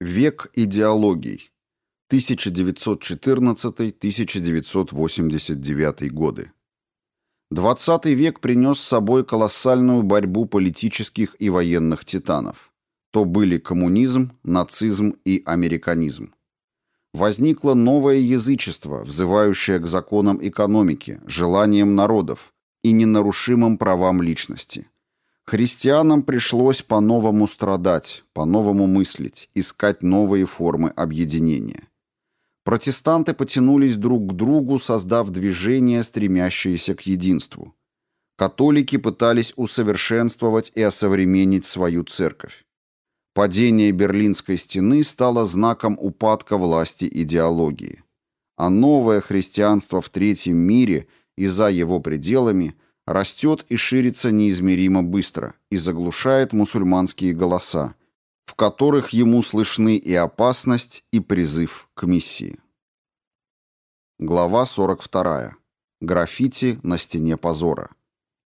Век идеологий. 1914-1989 годы. XX век принес с собой колоссальную борьбу политических и военных титанов. То были коммунизм, нацизм и американизм. Возникло новое язычество, взывающее к законам экономики, желаниям народов и ненарушимым правам личности. Христианам пришлось по-новому страдать, по-новому мыслить, искать новые формы объединения. Протестанты потянулись друг к другу, создав движение, стремящееся к единству. Католики пытались усовершенствовать и осовременить свою церковь. Падение Берлинской стены стало знаком упадка власти идеологии. А новое христианство в третьем мире и за его пределами – растет и ширится неизмеримо быстро и заглушает мусульманские голоса, в которых ему слышны и опасность, и призыв к миссии. Глава 42. Граффити на стене позора.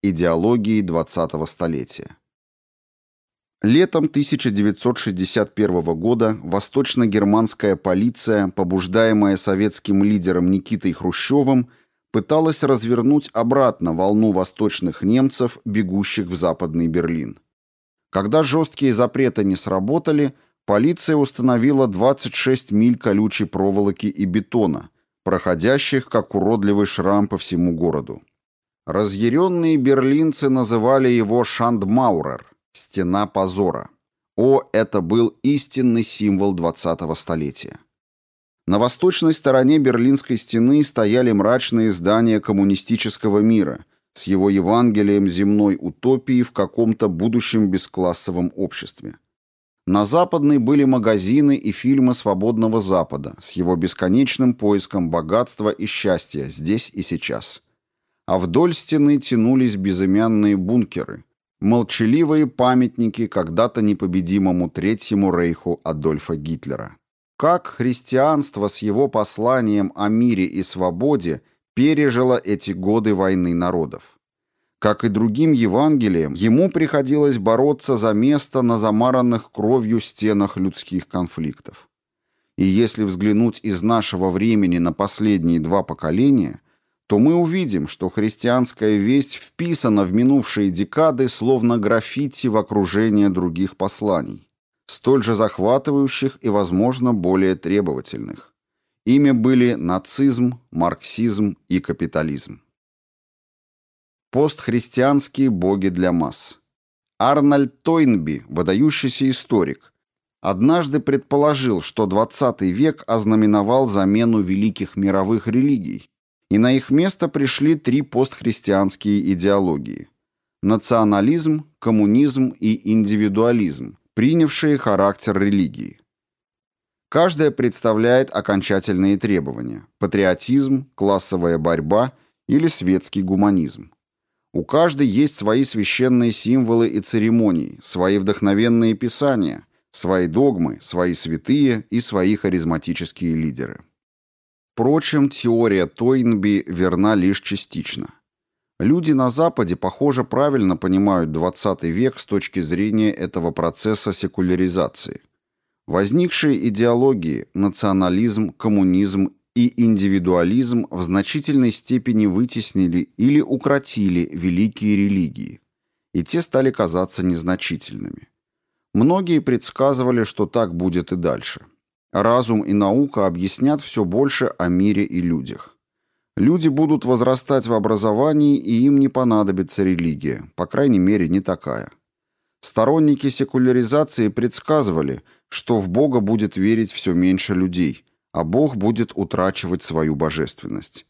Идеологии 20-го столетия. Летом 1961 года восточно-германская полиция, побуждаемая советским лидером Никитой Хрущевым, пыталась развернуть обратно волну восточных немцев, бегущих в Западный Берлин. Когда жесткие запреты не сработали, полиция установила 26 миль колючей проволоки и бетона, проходящих как уродливый шрам по всему городу. Разъяренные берлинцы называли его «Шандмаурер» — «Стена позора». О, это был истинный символ 20-го столетия. На восточной стороне Берлинской стены стояли мрачные здания коммунистического мира с его Евангелием земной утопии в каком-то будущем бесклассовом обществе. На западной были магазины и фильмы свободного Запада с его бесконечным поиском богатства и счастья здесь и сейчас. А вдоль стены тянулись безымянные бункеры, молчаливые памятники когда-то непобедимому Третьему Рейху Адольфа Гитлера. Как христианство с его посланием о мире и свободе пережило эти годы войны народов. Как и другим Евангелиям, ему приходилось бороться за место на замаранных кровью стенах людских конфликтов. И если взглянуть из нашего времени на последние два поколения, то мы увидим, что христианская весть вписана в минувшие декады словно граффити в окружение других посланий столь же захватывающих и, возможно, более требовательных. Ими были нацизм, марксизм и капитализм. Постхристианские боги для масс. Арнольд Тойнби, выдающийся историк, однажды предположил, что XX век ознаменовал замену великих мировых религий, и на их место пришли три постхристианские идеологии – национализм, коммунизм и индивидуализм, принявшие характер религии. Каждая представляет окончательные требования – патриотизм, классовая борьба или светский гуманизм. У каждой есть свои священные символы и церемонии, свои вдохновенные писания, свои догмы, свои святые и свои харизматические лидеры. Впрочем, теория Тойнби верна лишь частично – Люди на Западе, похоже, правильно понимают 20 век с точки зрения этого процесса секуляризации. Возникшие идеологии, национализм, коммунизм и индивидуализм в значительной степени вытеснили или укротили великие религии, и те стали казаться незначительными. Многие предсказывали, что так будет и дальше. Разум и наука объяснят все больше о мире и людях. Люди будут возрастать в образовании, и им не понадобится религия, по крайней мере, не такая. Сторонники секуляризации предсказывали, что в Бога будет верить все меньше людей, а Бог будет утрачивать свою божественность.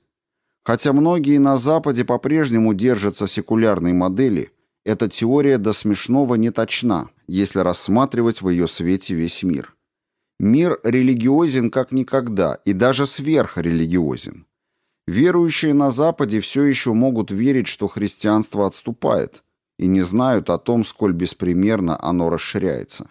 Хотя многие на Западе по-прежнему держатся секулярной модели, эта теория до смешного не точна, если рассматривать в ее свете весь мир. Мир религиозен как никогда и даже сверхрелигиозен. Верующие на Западе все еще могут верить, что христианство отступает, и не знают о том, сколь беспримерно оно расширяется.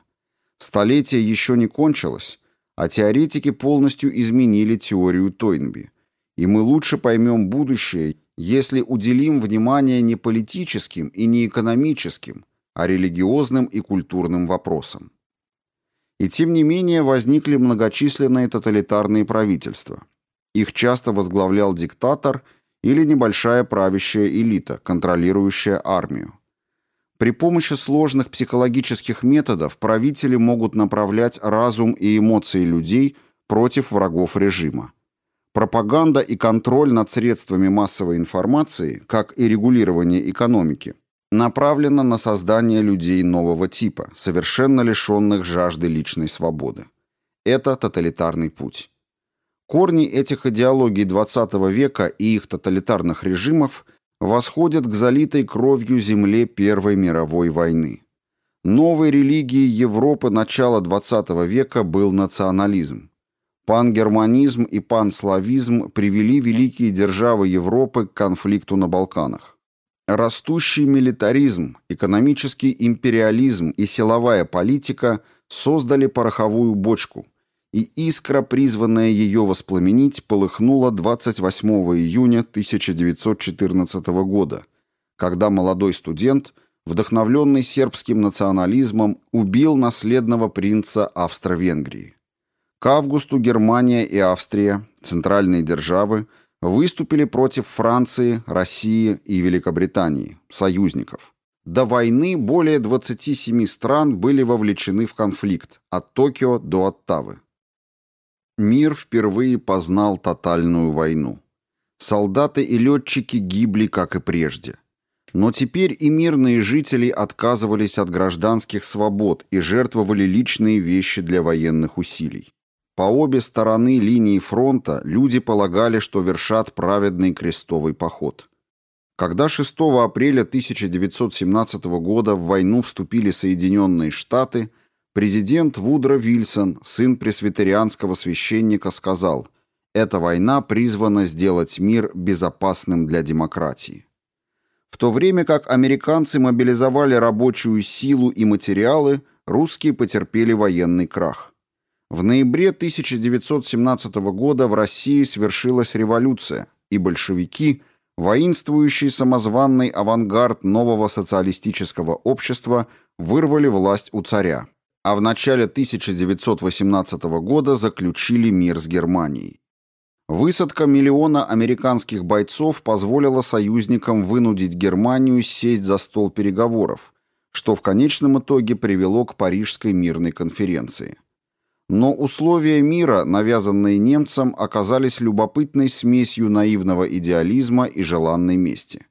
Столетие еще не кончилось, а теоретики полностью изменили теорию Тойнби. И мы лучше поймем будущее, если уделим внимание не политическим и не экономическим, а религиозным и культурным вопросам. И тем не менее возникли многочисленные тоталитарные правительства. Их часто возглавлял диктатор или небольшая правящая элита, контролирующая армию. При помощи сложных психологических методов правители могут направлять разум и эмоции людей против врагов режима. Пропаганда и контроль над средствами массовой информации, как и регулирование экономики, направлено на создание людей нового типа, совершенно лишенных жажды личной свободы. Это тоталитарный путь. Корни этих идеологий XX века и их тоталитарных режимов – восходят к залитой кровью земле Первой мировой войны. Новой религией Европы начала XX века был национализм. Пангерманизм и панславизм привели великие державы Европы к конфликту на Балканах. Растущий милитаризм, экономический империализм и силовая политика создали пороховую бочку – и искра, призванная ее воспламенить, полыхнула 28 июня 1914 года, когда молодой студент, вдохновленный сербским национализмом, убил наследного принца Австро-Венгрии. К августу Германия и Австрия, центральные державы, выступили против Франции, России и Великобритании, союзников. До войны более 27 стран были вовлечены в конфликт, от Токио до Оттавы. Мир впервые познал тотальную войну. Солдаты и летчики гибли, как и прежде. Но теперь и мирные жители отказывались от гражданских свобод и жертвовали личные вещи для военных усилий. По обе стороны линии фронта люди полагали, что вершат праведный крестовый поход. Когда 6 апреля 1917 года в войну вступили Соединенные Штаты, Президент Вудро Вильсон, сын пресвитерианского священника, сказал, «Эта война призвана сделать мир безопасным для демократии». В то время как американцы мобилизовали рабочую силу и материалы, русские потерпели военный крах. В ноябре 1917 года в России свершилась революция, и большевики, воинствующий самозванный авангард нового социалистического общества, вырвали власть у царя а в начале 1918 года заключили мир с Германией. Высадка миллиона американских бойцов позволила союзникам вынудить Германию сесть за стол переговоров, что в конечном итоге привело к Парижской мирной конференции. Но условия мира, навязанные немцам, оказались любопытной смесью наивного идеализма и желанной мести.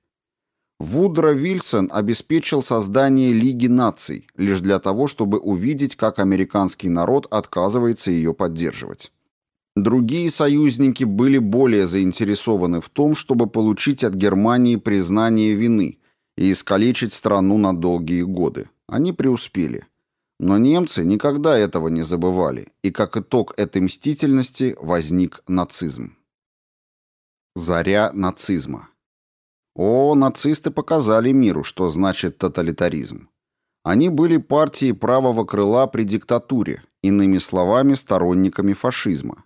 Вудро Вильсон обеспечил создание Лиги наций лишь для того, чтобы увидеть, как американский народ отказывается ее поддерживать. Другие союзники были более заинтересованы в том, чтобы получить от Германии признание вины и искалечить страну на долгие годы. Они преуспели. Но немцы никогда этого не забывали, и как итог этой мстительности возник нацизм. Заря нацизма. О, нацисты показали миру, что значит тоталитаризм. Они были партией правого крыла при диктатуре, иными словами, сторонниками фашизма.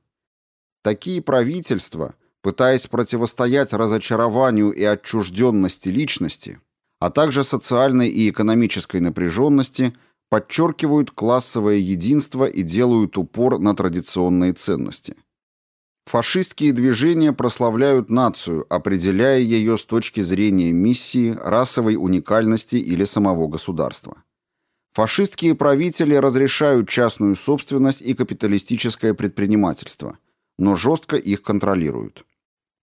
Такие правительства, пытаясь противостоять разочарованию и отчужденности личности, а также социальной и экономической напряженности, подчеркивают классовое единство и делают упор на традиционные ценности. Фашистские движения прославляют нацию, определяя ее с точки зрения миссии, расовой уникальности или самого государства. Фашистские правители разрешают частную собственность и капиталистическое предпринимательство, но жестко их контролируют.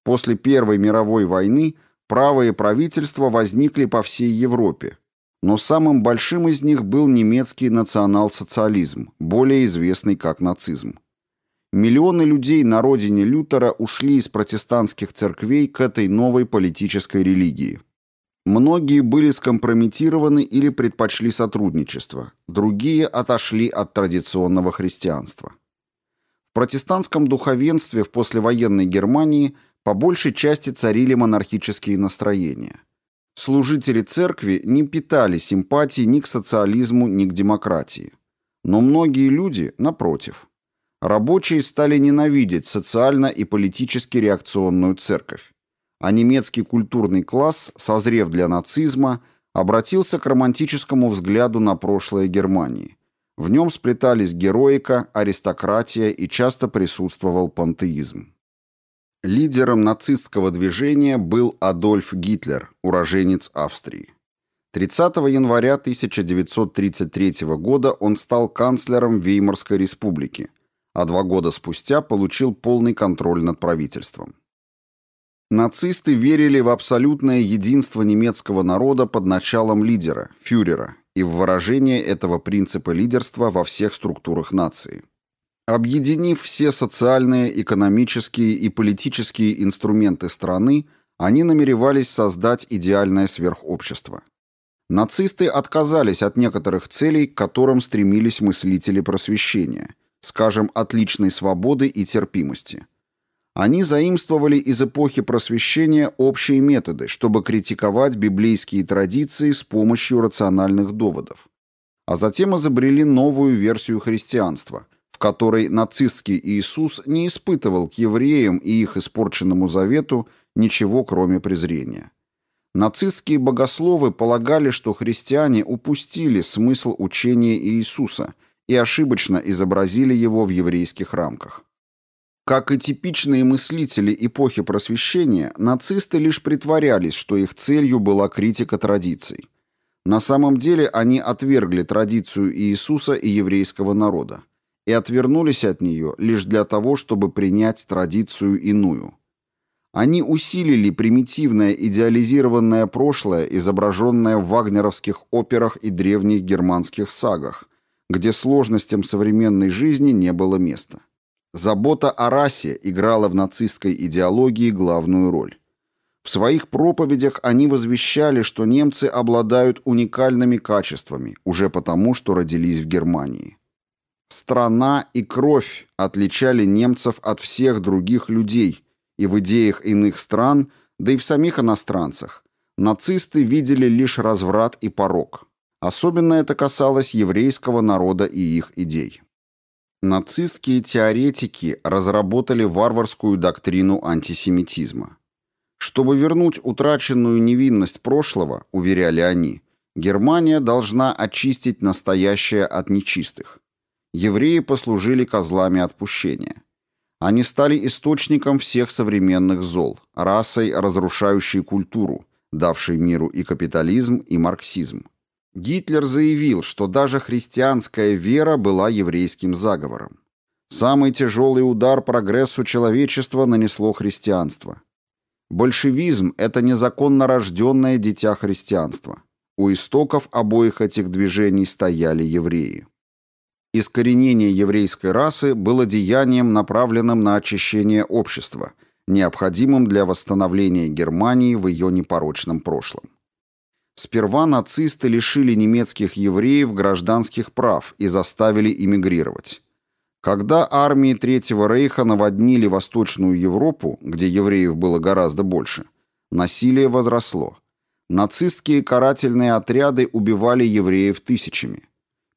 После Первой мировой войны правые правительства возникли по всей Европе, но самым большим из них был немецкий национал-социализм, более известный как нацизм. Миллионы людей на родине Лютера ушли из протестантских церквей к этой новой политической религии. Многие были скомпрометированы или предпочли сотрудничество, другие отошли от традиционного христианства. В протестантском духовенстве в послевоенной Германии по большей части царили монархические настроения. Служители церкви не питали симпатии ни к социализму, ни к демократии. Но многие люди, напротив – Рабочие стали ненавидеть социально и политически реакционную церковь. А немецкий культурный класс, созрев для нацизма, обратился к романтическому взгляду на прошлое Германии. В нем сплетались героика, аристократия и часто присутствовал пантеизм. Лидером нацистского движения был Адольф Гитлер, уроженец Австрии. 30 января 1933 года он стал канцлером Веймарской республики, а два года спустя получил полный контроль над правительством. Нацисты верили в абсолютное единство немецкого народа под началом лидера, фюрера, и в выражение этого принципа лидерства во всех структурах нации. Объединив все социальные, экономические и политические инструменты страны, они намеревались создать идеальное сверхобщество. Нацисты отказались от некоторых целей, к которым стремились мыслители просвещения, скажем, от личной свободы и терпимости. Они заимствовали из эпохи просвещения общие методы, чтобы критиковать библейские традиции с помощью рациональных доводов. А затем изобрели новую версию христианства – которой нацистский Иисус не испытывал к евреям и их испорченному завету ничего, кроме презрения. Нацистские богословы полагали, что христиане упустили смысл учения Иисуса и ошибочно изобразили его в еврейских рамках. Как и типичные мыслители эпохи Просвещения, нацисты лишь притворялись, что их целью была критика традиций. На самом деле они отвергли традицию Иисуса и еврейского народа и отвернулись от нее лишь для того, чтобы принять традицию иную. Они усилили примитивное идеализированное прошлое, изображенное в вагнеровских операх и древних германских сагах, где сложностям современной жизни не было места. Забота о расе играла в нацистской идеологии главную роль. В своих проповедях они возвещали, что немцы обладают уникальными качествами, уже потому, что родились в Германии. Страна и кровь отличали немцев от всех других людей, и в идеях иных стран, да и в самих иностранцах, нацисты видели лишь разврат и порок. Особенно это касалось еврейского народа и их идей. Нацистские теоретики разработали варварскую доктрину антисемитизма. Чтобы вернуть утраченную невинность прошлого, уверяли они, Германия должна очистить настоящее от нечистых евреи послужили козлами отпущения. Они стали источником всех современных зол, расой, разрушающей культуру, давшей миру и капитализм, и марксизм. Гитлер заявил, что даже христианская вера была еврейским заговором. Самый тяжелый удар прогрессу человечества нанесло христианство. Большевизм – это незаконно рожденное дитя христианства. У истоков обоих этих движений стояли евреи. Искоренение еврейской расы было деянием, направленным на очищение общества, необходимым для восстановления Германии в ее непорочном прошлом. Сперва нацисты лишили немецких евреев гражданских прав и заставили эмигрировать. Когда армии Третьего Рейха наводнили Восточную Европу, где евреев было гораздо больше, насилие возросло. Нацистские карательные отряды убивали евреев тысячами.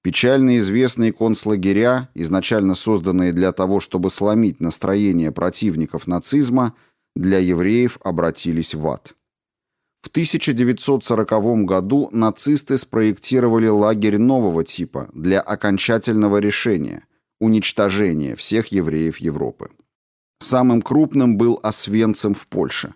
Печально известные концлагеря, изначально созданные для того, чтобы сломить настроение противников нацизма, для евреев обратились в ад. В 1940 году нацисты спроектировали лагерь нового типа для окончательного решения – уничтожения всех евреев Европы. Самым крупным был Освенцим в Польше.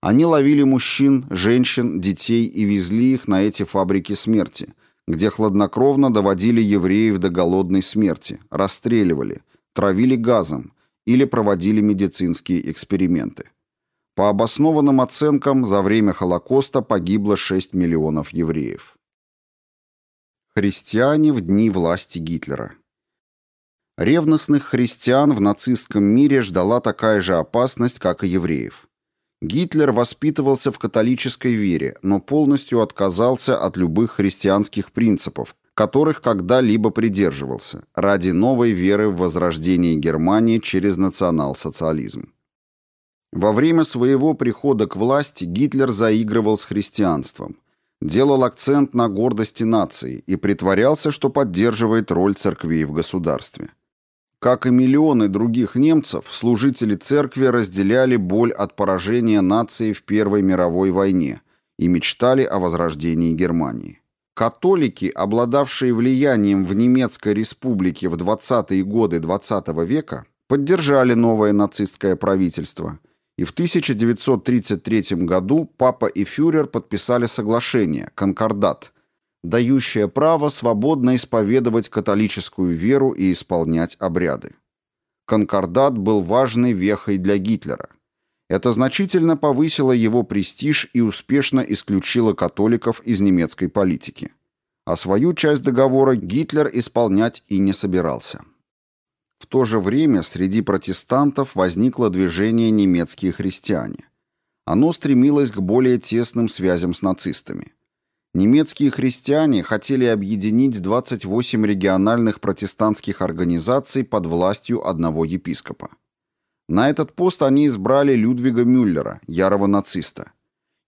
Они ловили мужчин, женщин, детей и везли их на эти фабрики смерти – где хладнокровно доводили евреев до голодной смерти, расстреливали, травили газом или проводили медицинские эксперименты. По обоснованным оценкам, за время Холокоста погибло 6 миллионов евреев. Христиане в дни власти Гитлера Ревностных христиан в нацистском мире ждала такая же опасность, как и евреев. Гитлер воспитывался в католической вере, но полностью отказался от любых христианских принципов, которых когда-либо придерживался, ради новой веры в возрождение Германии через национал-социализм. Во время своего прихода к власти Гитлер заигрывал с христианством, делал акцент на гордости нации и притворялся, что поддерживает роль церквей в государстве. Как и миллионы других немцев, служители церкви разделяли боль от поражения нации в Первой мировой войне и мечтали о возрождении Германии. Католики, обладавшие влиянием в немецкой республике в 20-е годы XX -го века, поддержали новое нацистское правительство, и в 1933 году папа и фюрер подписали соглашение, конкордат, дающее право свободно исповедовать католическую веру и исполнять обряды. Конкордат был важной вехой для Гитлера. Это значительно повысило его престиж и успешно исключило католиков из немецкой политики. А свою часть договора Гитлер исполнять и не собирался. В то же время среди протестантов возникло движение «Немецкие христиане». Оно стремилось к более тесным связям с нацистами. Немецкие христиане хотели объединить 28 региональных протестантских организаций под властью одного епископа. На этот пост они избрали Людвига Мюллера, ярого нациста.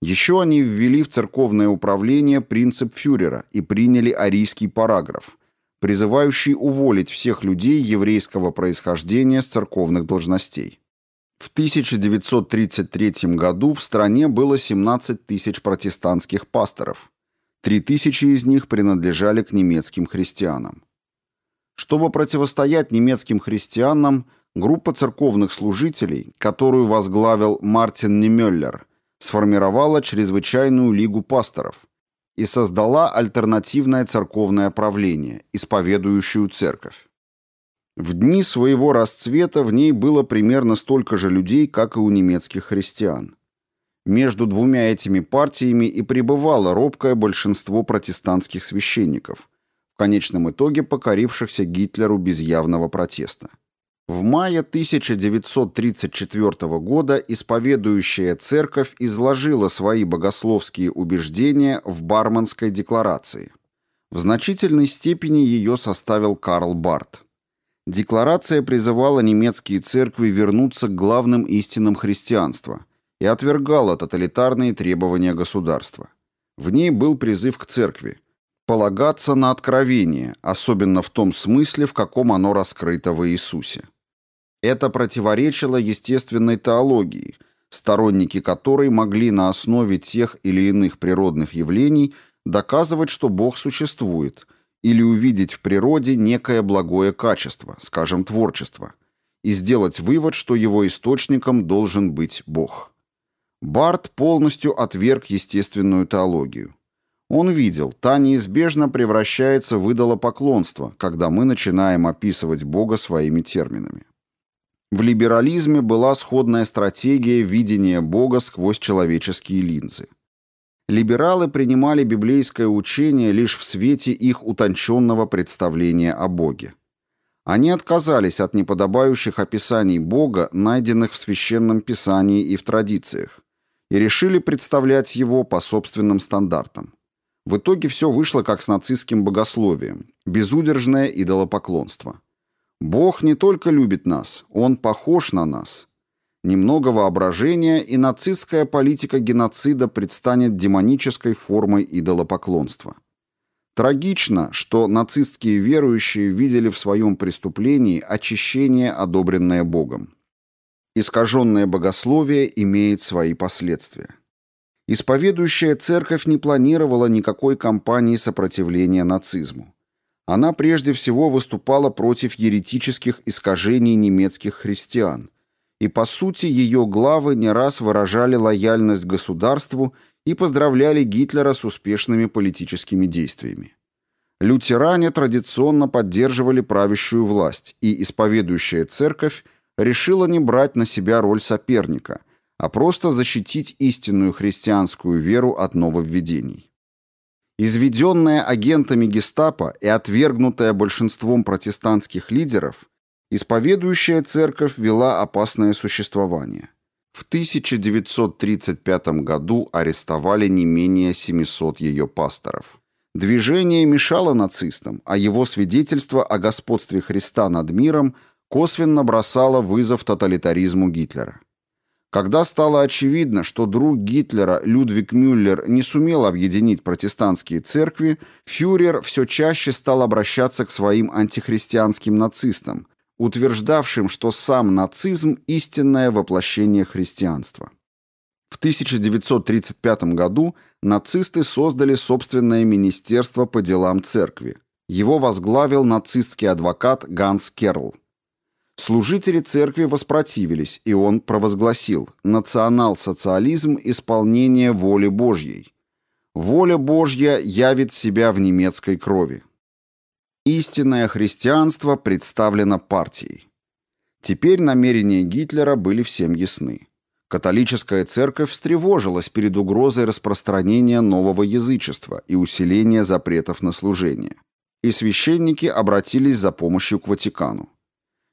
Еще они ввели в церковное управление принцип фюрера и приняли арийский параграф, призывающий уволить всех людей еврейского происхождения с церковных должностей. В 1933 году в стране было 17 тысяч протестантских пасторов. Три тысячи из них принадлежали к немецким христианам. Чтобы противостоять немецким христианам, группа церковных служителей, которую возглавил Мартин Немеллер, сформировала чрезвычайную лигу пасторов, и создала альтернативное церковное правление, исповедующую церковь. В дни своего расцвета в ней было примерно столько же людей, как и у немецких христиан. Между двумя этими партиями и пребывало робкое большинство протестантских священников, в конечном итоге покорившихся Гитлеру без явного протеста. В мае 1934 года исповедующая церковь изложила свои богословские убеждения в Барманской декларации. В значительной степени ее составил Карл Барт. Декларация призывала немецкие церкви вернуться к главным истинам христианства и отвергала тоталитарные требования государства. В ней был призыв к церкви – полагаться на откровение, особенно в том смысле, в каком оно раскрыто в Иисусе. Это противоречило естественной теологии, сторонники которой могли на основе тех или иных природных явлений доказывать, что Бог существует, или увидеть в природе некое благое качество, скажем, творчество, и сделать вывод, что его источником должен быть Бог. Барт полностью отверг естественную теологию. Он видел, та неизбежно превращается в идолопоклонство, когда мы начинаем описывать Бога своими терминами. В либерализме была сходная стратегия видения Бога сквозь человеческие линзы. Либералы принимали библейское учение лишь в свете их утонченного представления о Боге. Они отказались от неподобающих описаний Бога, найденных в Священном Писании и в традициях, и решили представлять его по собственным стандартам. В итоге все вышло как с нацистским богословием – безудержное идолопоклонство. Бог не только любит нас, Он похож на нас. Немного воображения, и нацистская политика геноцида предстанет демонической формой идолопоклонства. Трагично, что нацистские верующие видели в своем преступлении очищение, одобренное Богом. Искаженное богословие имеет свои последствия. Исповедующая церковь не планировала никакой кампании сопротивления нацизму. Она прежде всего выступала против еретических искажений немецких христиан, и по сути ее главы не раз выражали лояльность государству и поздравляли Гитлера с успешными политическими действиями. Лютеране традиционно поддерживали правящую власть, и исповедующая церковь решила не брать на себя роль соперника, а просто защитить истинную христианскую веру от нововведений. Изведенная агентами гестапо и отвергнутая большинством протестантских лидеров, исповедующая церковь вела опасное существование. В 1935 году арестовали не менее 700 ее пасторов. Движение мешало нацистам, а его свидетельство о господстве Христа над миром косвенно бросало вызов тоталитаризму Гитлера. Когда стало очевидно, что друг Гитлера Людвиг Мюллер не сумел объединить протестантские церкви, фюрер все чаще стал обращаться к своим антихристианским нацистам, утверждавшим, что сам нацизм – истинное воплощение христианства. В 1935 году нацисты создали собственное министерство по делам церкви. Его возглавил нацистский адвокат Ганс Керл. Служители церкви воспротивились, и он провозгласил «национал-социализм – исполнение воли Божьей». Воля Божья явит себя в немецкой крови. Истинное христианство представлено партией. Теперь намерения Гитлера были всем ясны. Католическая церковь встревожилась перед угрозой распространения нового язычества и усиления запретов на служение. И священники обратились за помощью к Ватикану.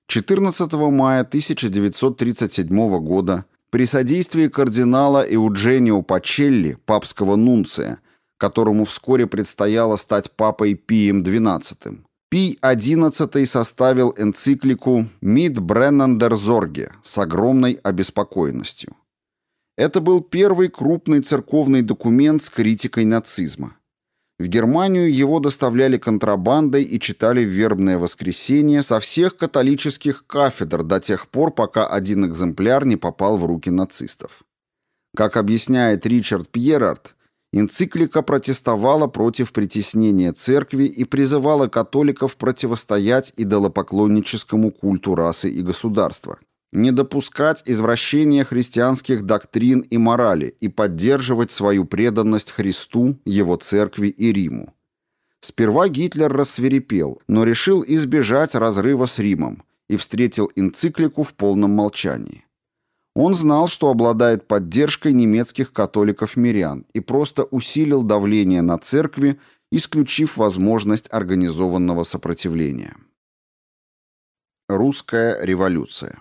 14 мая 1937 года при содействии кардинала Эудженио Пачелли, папского нунция, которому вскоре предстояло стать папой Пием XII, Пий XI составил энциклику «Мид Бреннандер Зорге» с огромной обеспокоенностью. Это был первый крупный церковный документ с критикой нацизма. В Германию его доставляли контрабандой и читали в вербное воскресенье со всех католических кафедр до тех пор, пока один экземпляр не попал в руки нацистов. Как объясняет Ричард Пьерард, энциклика протестовала против притеснения церкви и призывала католиков противостоять идолопоклонническому культу расы и государства не допускать извращения христианских доктрин и морали и поддерживать свою преданность Христу, Его церкви и Риму. Сперва Гитлер рассверепел, но решил избежать разрыва с Римом и встретил энциклику в полном молчании. Он знал, что обладает поддержкой немецких католиков-мирян и просто усилил давление на церкви, исключив возможность организованного сопротивления. Русская революция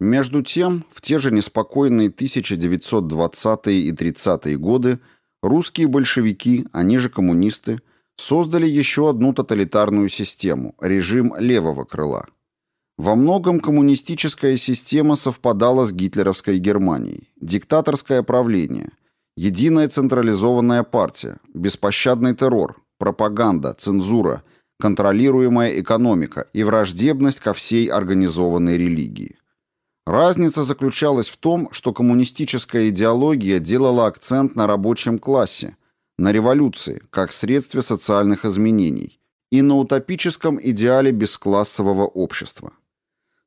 между тем, в те же неспокойные 1920-е и 30-е годы русские большевики, они же коммунисты, создали еще одну тоталитарную систему – режим левого крыла. Во многом коммунистическая система совпадала с гитлеровской Германией. Диктаторское правление, единая централизованная партия, беспощадный террор, пропаганда, цензура, контролируемая экономика и враждебность ко всей организованной религии. Разница заключалась в том, что коммунистическая идеология делала акцент на рабочем классе, на революции, как средстве социальных изменений, и на утопическом идеале бесклассового общества.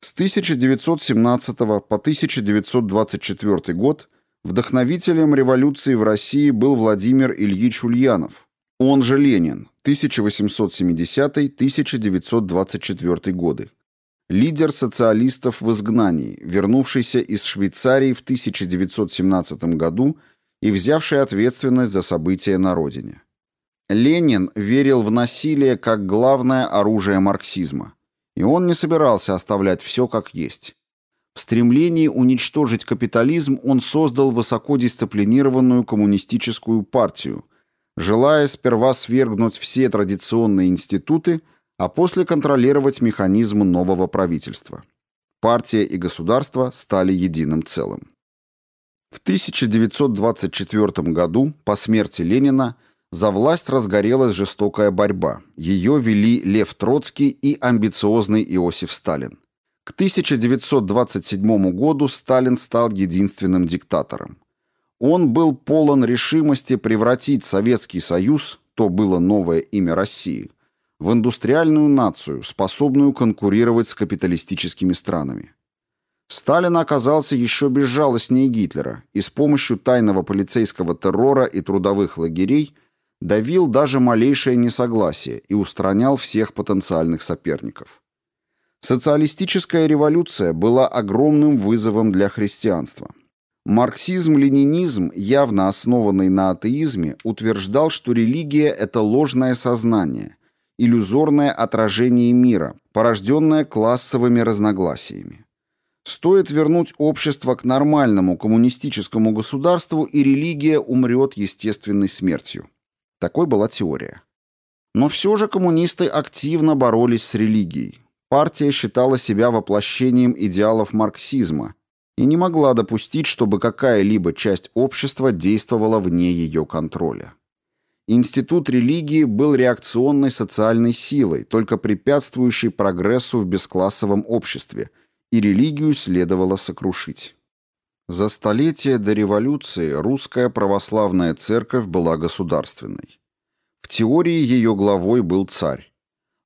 С 1917 по 1924 год вдохновителем революции в России был Владимир Ильич Ульянов, он же Ленин, 1870-1924 годы лидер социалистов в изгнании, вернувшийся из Швейцарии в 1917 году и взявший ответственность за события на родине. Ленин верил в насилие как главное оружие марксизма, и он не собирался оставлять все как есть. В стремлении уничтожить капитализм он создал высокодисциплинированную коммунистическую партию, желая сперва свергнуть все традиционные институты – а после контролировать механизм нового правительства. Партия и государство стали единым целым. В 1924 году, по смерти Ленина, за власть разгорелась жестокая борьба. Ее вели Лев Троцкий и амбициозный Иосиф Сталин. К 1927 году Сталин стал единственным диктатором. Он был полон решимости превратить Советский Союз, то было новое имя России, в индустриальную нацию, способную конкурировать с капиталистическими странами. Сталин оказался еще безжалостнее Гитлера и с помощью тайного полицейского террора и трудовых лагерей давил даже малейшее несогласие и устранял всех потенциальных соперников. Социалистическая революция была огромным вызовом для христианства. Марксизм-ленинизм, явно основанный на атеизме, утверждал, что религия – это ложное сознание – иллюзорное отражение мира, порожденное классовыми разногласиями. Стоит вернуть общество к нормальному коммунистическому государству, и религия умрет естественной смертью. Такой была теория. Но все же коммунисты активно боролись с религией. Партия считала себя воплощением идеалов марксизма и не могла допустить, чтобы какая-либо часть общества действовала вне ее контроля. Институт религии был реакционной социальной силой, только препятствующей прогрессу в бесклассовом обществе, и религию следовало сокрушить. За столетия до революции русская православная церковь была государственной. В теории ее главой был царь.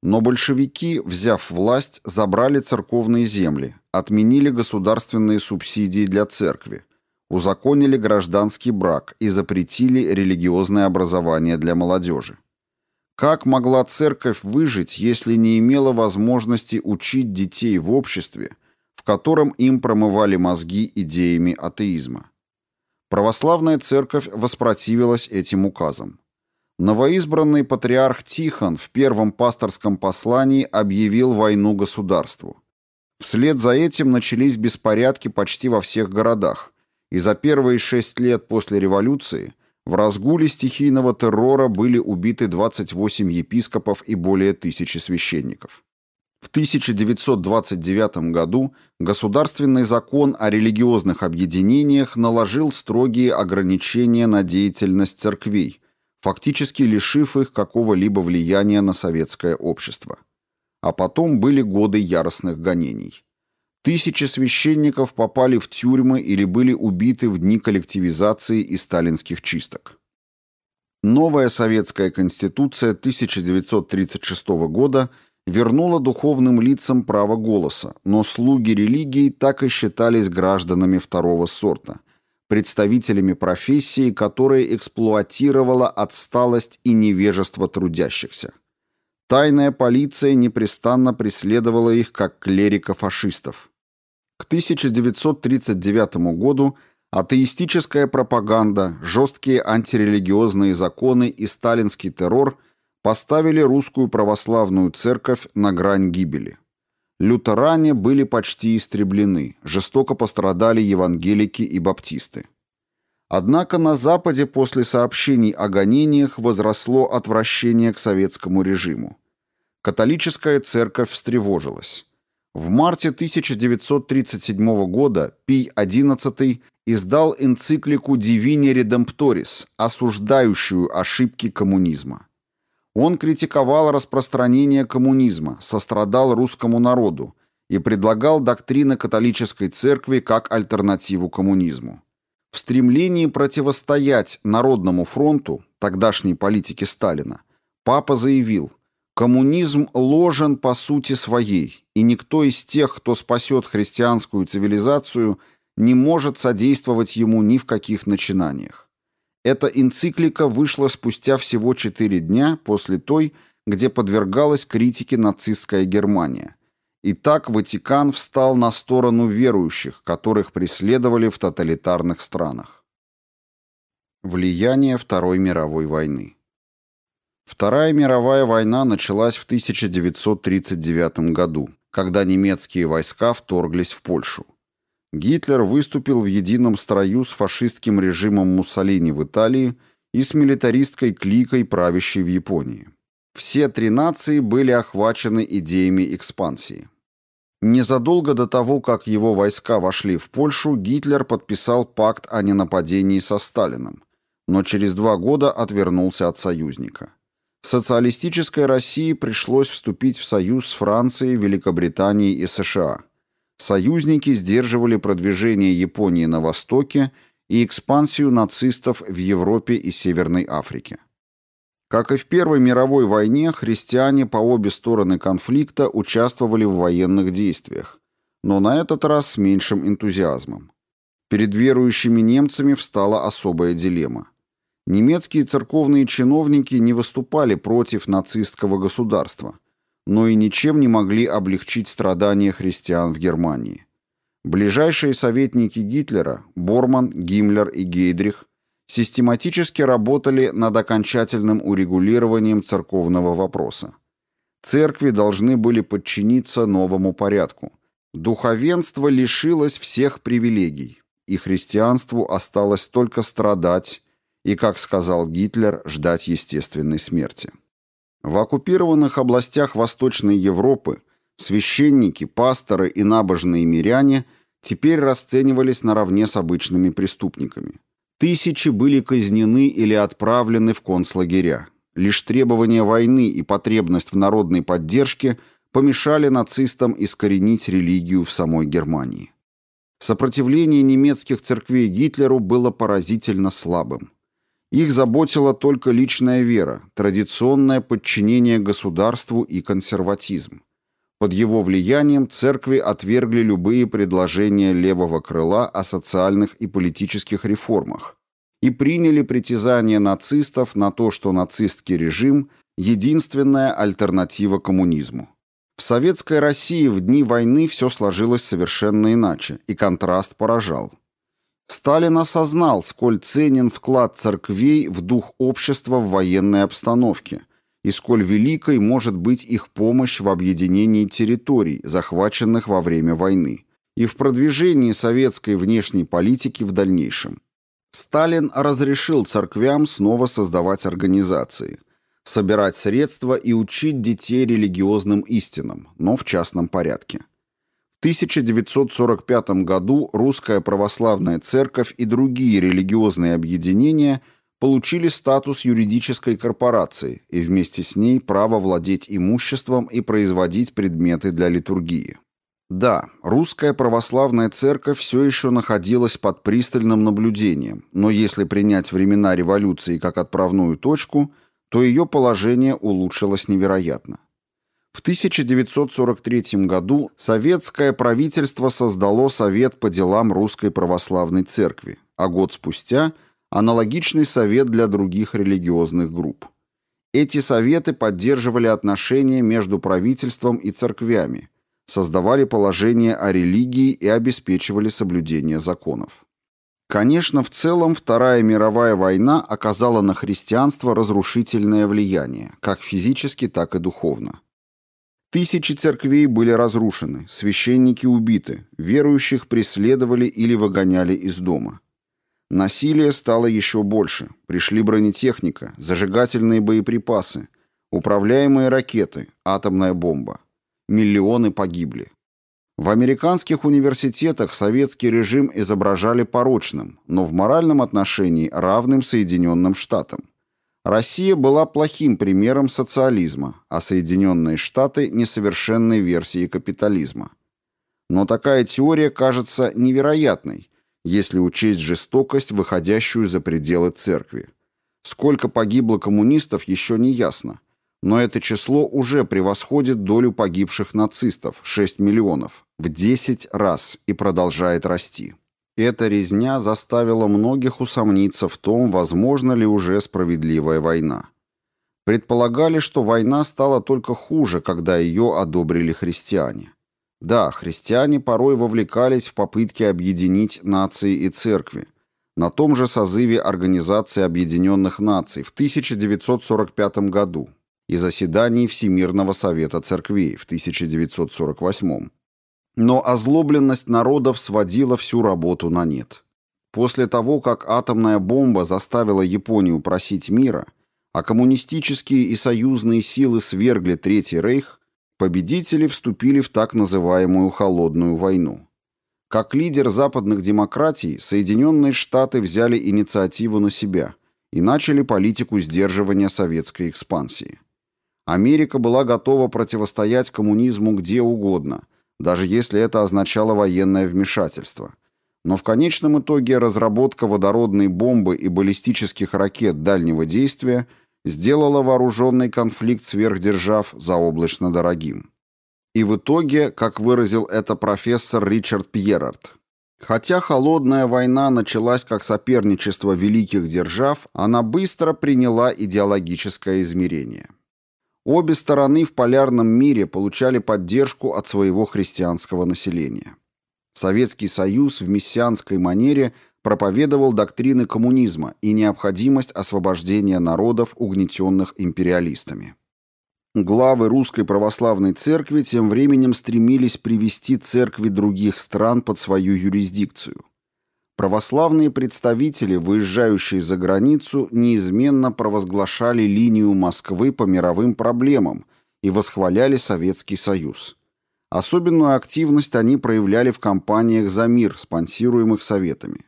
Но большевики, взяв власть, забрали церковные земли, отменили государственные субсидии для церкви, узаконили гражданский брак и запретили религиозное образование для молодежи. Как могла церковь выжить, если не имела возможности учить детей в обществе, в котором им промывали мозги идеями атеизма? Православная церковь воспротивилась этим указам. Новоизбранный патриарх Тихон в первом пасторском послании объявил войну государству. Вслед за этим начались беспорядки почти во всех городах, и за первые шесть лет после революции в разгуле стихийного террора были убиты 28 епископов и более тысячи священников. В 1929 году государственный закон о религиозных объединениях наложил строгие ограничения на деятельность церквей, фактически лишив их какого-либо влияния на советское общество. А потом были годы яростных гонений. Тысячи священников попали в тюрьмы или были убиты в дни коллективизации и сталинских чисток. Новая советская конституция 1936 года вернула духовным лицам право голоса, но слуги религии так и считались гражданами второго сорта, представителями профессии, которая эксплуатировала отсталость и невежество трудящихся. Тайная полиция непрестанно преследовала их как клериков-фашистов. К 1939 году атеистическая пропаганда, жесткие антирелигиозные законы и сталинский террор поставили русскую православную церковь на грань гибели. Лютеране были почти истреблены, жестоко пострадали евангелики и баптисты. Однако на Западе после сообщений о гонениях возросло отвращение к советскому режиму. Католическая церковь встревожилась. В марте 1937 года Пий XI издал энциклику Divini Redemptoris, осуждающую ошибки коммунизма. Он критиковал распространение коммунизма, сострадал русскому народу и предлагал доктрины католической церкви как альтернативу коммунизму. В стремлении противостоять Народному фронту, тогдашней политике Сталина, папа заявил – Коммунизм ложен по сути своей, и никто из тех, кто спасет христианскую цивилизацию, не может содействовать ему ни в каких начинаниях. Эта энциклика вышла спустя всего четыре дня после той, где подвергалась критике нацистская Германия. И так Ватикан встал на сторону верующих, которых преследовали в тоталитарных странах. Влияние Второй мировой войны Вторая мировая война началась в 1939 году, когда немецкие войска вторглись в Польшу. Гитлер выступил в едином строю с фашистским режимом Муссолини в Италии и с милитаристской кликой, правящей в Японии. Все три нации были охвачены идеями экспансии. Незадолго до того, как его войска вошли в Польшу, Гитлер подписал пакт о ненападении со Сталиным, но через два года отвернулся от союзника социалистической России пришлось вступить в союз с Францией, Великобританией и США. Союзники сдерживали продвижение Японии на востоке и экспансию нацистов в Европе и Северной Африке. Как и в Первой мировой войне, христиане по обе стороны конфликта участвовали в военных действиях, но на этот раз с меньшим энтузиазмом. Перед верующими немцами встала особая дилемма. Немецкие церковные чиновники не выступали против нацистского государства, но и ничем не могли облегчить страдания христиан в Германии. Ближайшие советники Гитлера, Борман, Гиммлер и Гейдрих, систематически работали над окончательным урегулированием церковного вопроса. Церкви должны были подчиниться новому порядку. Духовенство лишилось всех привилегий, и христианству осталось только страдать и, как сказал Гитлер, ждать естественной смерти. В оккупированных областях Восточной Европы священники, пасторы и набожные миряне теперь расценивались наравне с обычными преступниками. Тысячи были казнены или отправлены в концлагеря. Лишь требования войны и потребность в народной поддержке помешали нацистам искоренить религию в самой Германии. Сопротивление немецких церквей Гитлеру было поразительно слабым. Их заботила только личная вера, традиционное подчинение государству и консерватизм. Под его влиянием церкви отвергли любые предложения левого крыла о социальных и политических реформах и приняли притязания нацистов на то, что нацистский режим – единственная альтернатива коммунизму. В советской России в дни войны все сложилось совершенно иначе, и контраст поражал. Сталин осознал, сколь ценен вклад церквей в дух общества в военной обстановке – и сколь великой может быть их помощь в объединении территорий, захваченных во время войны, и в продвижении советской внешней политики в дальнейшем. Сталин разрешил церквям снова создавать организации, собирать средства и учить детей религиозным истинам, но в частном порядке. В 1945 году Русская Православная Церковь и другие религиозные объединения – получили статус юридической корпорации и вместе с ней право владеть имуществом и производить предметы для литургии. Да, русская православная церковь все еще находилась под пристальным наблюдением, но если принять времена революции как отправную точку, то ее положение улучшилось невероятно. В 1943 году советское правительство создало Совет по делам Русской Православной Церкви, а год спустя – аналогичный совет для других религиозных групп. Эти советы поддерживали отношения между правительством и церквями, создавали положение о религии и обеспечивали соблюдение законов. Конечно, в целом Вторая мировая война оказала на христианство разрушительное влияние, как физически, так и духовно. Тысячи церквей были разрушены, священники убиты, верующих преследовали или выгоняли из дома. Насилие стало еще больше. Пришли бронетехника, зажигательные боеприпасы, управляемые ракеты, атомная бомба. Миллионы погибли. В американских университетах советский режим изображали порочным, но в моральном отношении равным Соединенным Штатам. Россия была плохим примером социализма, а Соединенные Штаты – несовершенной версией капитализма. Но такая теория кажется невероятной – если учесть жестокость, выходящую за пределы церкви. Сколько погибло коммунистов, еще не ясно. Но это число уже превосходит долю погибших нацистов – 6 миллионов, в 10 раз и продолжает расти. Эта резня заставила многих усомниться в том, возможно ли уже справедливая война. Предполагали, что война стала только хуже, когда ее одобрили христиане. Да, христиане порой вовлекались в попытки объединить нации и церкви. На том же созыве Организации Объединенных Наций в 1945 году и заседании Всемирного Совета Церквей в 1948. Но озлобленность народов сводила всю работу на нет. После того, как атомная бомба заставила Японию просить мира, а коммунистические и союзные силы свергли Третий Рейх, Победители вступили в так называемую «холодную войну». Как лидер западных демократий, Соединенные Штаты взяли инициативу на себя и начали политику сдерживания советской экспансии. Америка была готова противостоять коммунизму где угодно, даже если это означало военное вмешательство. Но в конечном итоге разработка водородной бомбы и баллистических ракет дальнего действия – сделала вооруженный конфликт сверхдержав заоблачно дорогим. И в итоге, как выразил это профессор Ричард Пьерард, хотя холодная война началась как соперничество великих держав, она быстро приняла идеологическое измерение. Обе стороны в полярном мире получали поддержку от своего христианского населения. Советский Союз в мессианской манере проповедовал доктрины коммунизма и необходимость освобождения народов, угнетенных империалистами. Главы Русской Православной Церкви тем временем стремились привести церкви других стран под свою юрисдикцию. Православные представители, выезжающие за границу, неизменно провозглашали линию Москвы по мировым проблемам и восхваляли Советский Союз. Особенную активность они проявляли в кампаниях за мир, спонсируемых Советами.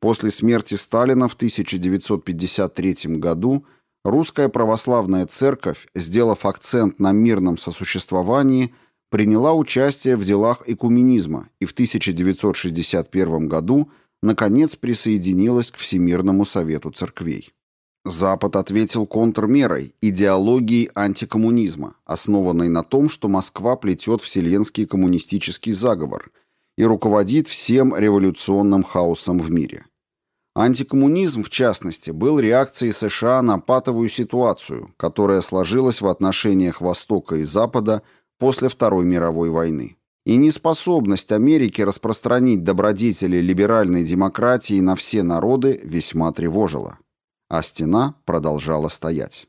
После смерти Сталина в 1953 году Русская Православная Церковь, сделав акцент на мирном сосуществовании, приняла участие в делах экуменизма и в 1961 году наконец присоединилась к Всемирному совету церквей. Запад ответил контрмерой, идеологией антикоммунизма, основанной на том, что Москва плетет вселенский коммунистический заговор и руководит всем революционным хаосом в мире. Антикоммунизм, в частности, был реакцией США на патовую ситуацию, которая сложилась в отношениях Востока и Запада после Второй мировой войны. И неспособность Америки распространить добродетели либеральной демократии на все народы весьма тревожила. А стена продолжала стоять.